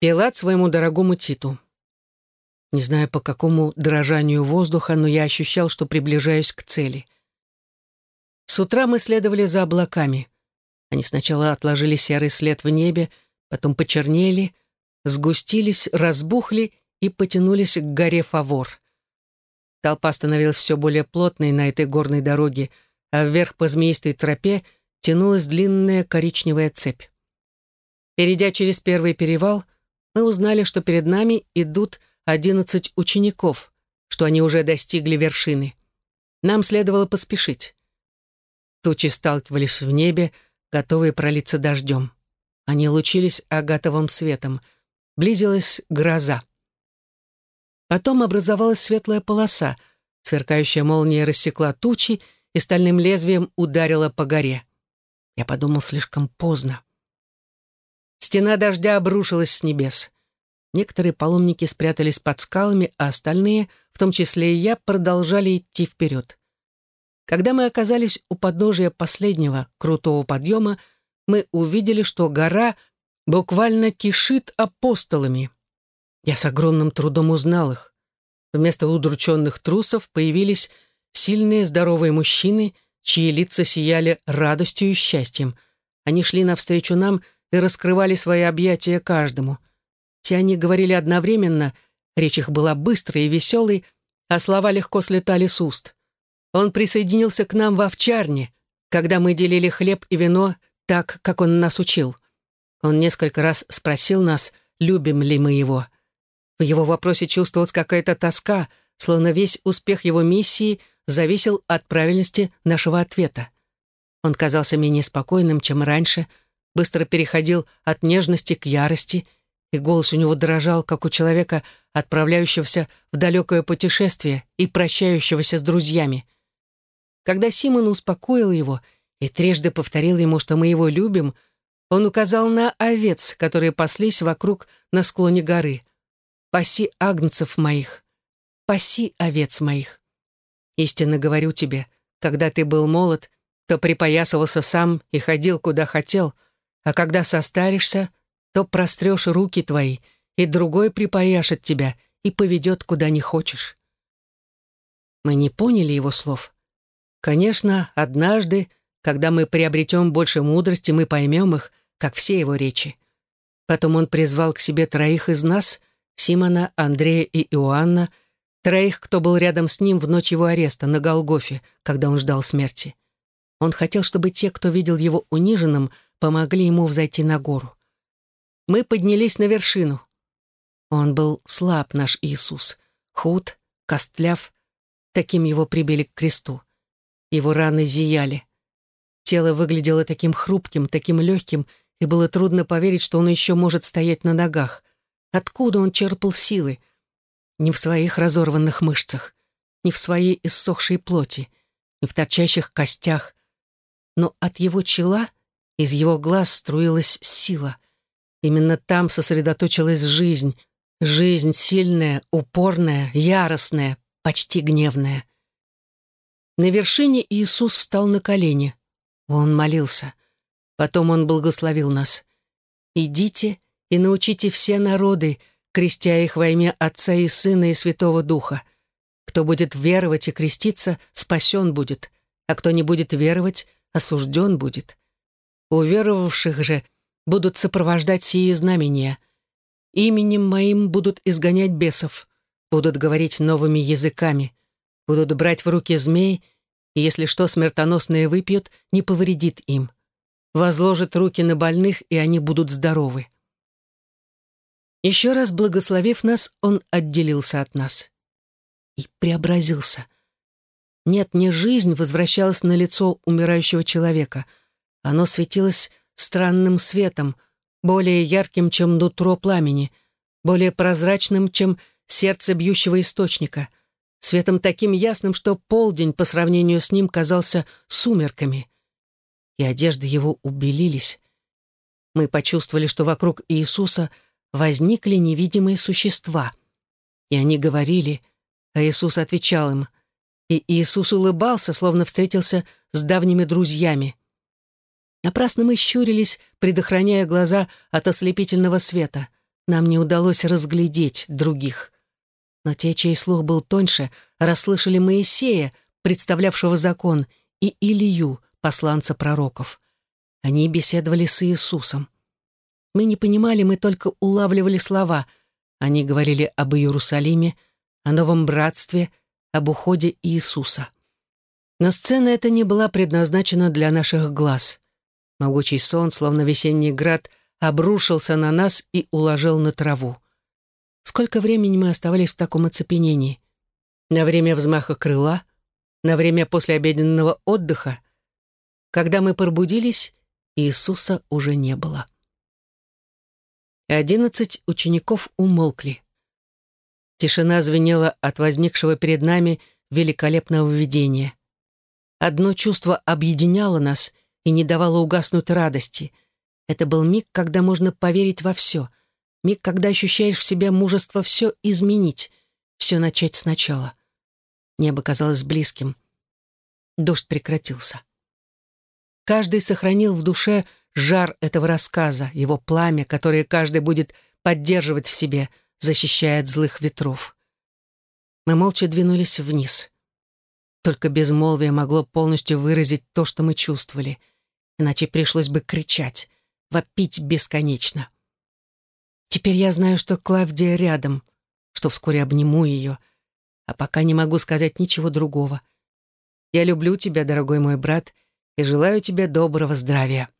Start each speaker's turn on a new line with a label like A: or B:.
A: Пилат своему дорогому Титу. Не знаю, по какому дрожанию воздуха, но я ощущал, что приближаюсь к цели. С утра мы следовали за облаками. Они сначала отложили серый след в небе, потом почернели, сгустились, разбухли и потянулись к горе Фавор. Толпа становилась все более плотной на этой горной дороге, а вверх по змеистой тропе тянулась длинная коричневая цепь. Перейдя через первый перевал, мы узнали, что перед нами идут одиннадцать учеников, что они уже достигли вершины. Нам следовало поспешить. Тучи сталкивались в небе, готовые пролиться дождем. Они лучились агатовым светом. Близилась гроза. Потом образовалась светлая полоса, сверкающая молния рассекла тучи и стальным лезвием ударила по горе. Я подумал слишком поздно. Стена дождя обрушилась с небес. Некоторые паломники спрятались под скалами, а остальные, в том числе и я, продолжали идти вперед. Когда мы оказались у подножия последнего крутого подъема, мы увидели, что гора буквально кишит апостолами. Я с огромным трудом узнал их. Вместо удрученных трусов появились сильные здоровые мужчины, чьи лица сияли радостью и счастьем. Они шли навстречу нам и раскрывали свои объятия каждому. Все они говорили одновременно, речь их была быстрой и веселой, а слова легко слетали с уст. Он присоединился к нам в овчарне, когда мы делили хлеб и вино так, как он нас учил. Он несколько раз спросил нас, любим ли мы его. В его вопросе чувствовалась какая-то тоска, словно весь успех его миссии зависел от правильности нашего ответа. Он казался менее спокойным, чем раньше, быстро переходил от нежности к ярости, и голос у него дрожал, как у человека, отправляющегося в далекое путешествие и прощающегося с друзьями. Когда Симон успокоил его и трижды повторил ему, что мы его любим, он указал на овец, которые паслись вокруг на склоне горы. «Паси агнцев моих, паси овец моих. Истинно говорю тебе, когда ты был молод, то припоясывался сам и ходил, куда хотел, а когда состаришься, то прострешь руки твои, и другой припояшет тебя и поведет, куда не хочешь». Мы не поняли его слов. Конечно, однажды, когда мы приобретем больше мудрости, мы поймем их, как все его речи. Потом он призвал к себе троих из нас, Симона, Андрея и Иоанна, троих, кто был рядом с ним в ночь его ареста на Голгофе, когда он ждал смерти. Он хотел, чтобы те, кто видел его униженным, помогли ему взойти на гору. Мы поднялись на вершину. Он был слаб, наш Иисус, худ, костляв, таким его прибили к кресту. Его раны зияли. Тело выглядело таким хрупким, таким легким, и было трудно поверить, что он еще может стоять на ногах. Откуда он черпал силы? Не в своих разорванных мышцах, не в своей иссохшей плоти, не в торчащих костях, но от его чела, из его глаз струилась сила. Именно там сосредоточилась жизнь, жизнь сильная, упорная, яростная, почти гневная. На вершине Иисус встал на колени. Он молился. Потом Он благословил нас. «Идите и научите все народы, крестя их во имя Отца и Сына и Святого Духа. Кто будет веровать и креститься, спасен будет, а кто не будет веровать, осужден будет. У веровавших же будут сопровождать сии знамения. Именем моим будут изгонять бесов, будут говорить новыми языками, будут брать в руки змей, и если что смертоносное выпьют, не повредит им. Возложат руки на больных, и они будут здоровы. Еще раз благословив нас, он отделился от нас и преобразился. Нет, не жизнь возвращалась на лицо умирающего человека. Оно светилось странным светом, более ярким, чем нутро пламени, более прозрачным, чем сердце бьющего источника, светом таким ясным, что полдень по сравнению с ним казался сумерками. И одежды его убелились. Мы почувствовали, что вокруг Иисуса возникли невидимые существа. И они говорили, а Иисус отвечал им. И Иисус улыбался, словно встретился с давними друзьями. Напрасно мы щурились, предохраняя глаза от ослепительного света. нам не удалось разглядеть других. Но те, чей слух был тоньше, расслышали Моисея, представлявшего закон, и Илью, посланца пророков. Они беседовали с Иисусом. Мы не понимали, мы только улавливали слова. Они говорили об Иерусалиме, о новом братстве, об уходе Иисуса. Но сцена эта не была предназначена для наших глаз. Могучий сон, словно весенний град, обрушился на нас и уложил на траву. Сколько времени мы оставались в таком оцепенении? На время взмаха крыла? На время послеобеденного отдыха? Когда мы пробудились, Иисуса уже не было. Одиннадцать учеников умолкли. Тишина звенела от возникшего перед нами великолепного видения. Одно чувство объединяло нас и не давало угаснуть радости. Это был миг, когда можно поверить во все. Миг, когда ощущаешь в себе мужество все изменить, все начать сначала. Небо казалось близким. Дождь прекратился. Каждый сохранил в душе жар этого рассказа, его пламя, которое каждый будет поддерживать в себе, защищая от злых ветров. Мы молча двинулись вниз. Только безмолвие могло полностью выразить то, что мы чувствовали. Иначе пришлось бы кричать, вопить бесконечно. Теперь я знаю, что Клавдия рядом, что вскоре обниму ее, а пока не могу сказать ничего другого. Я люблю тебя, дорогой мой брат, и желаю тебе доброго здравия.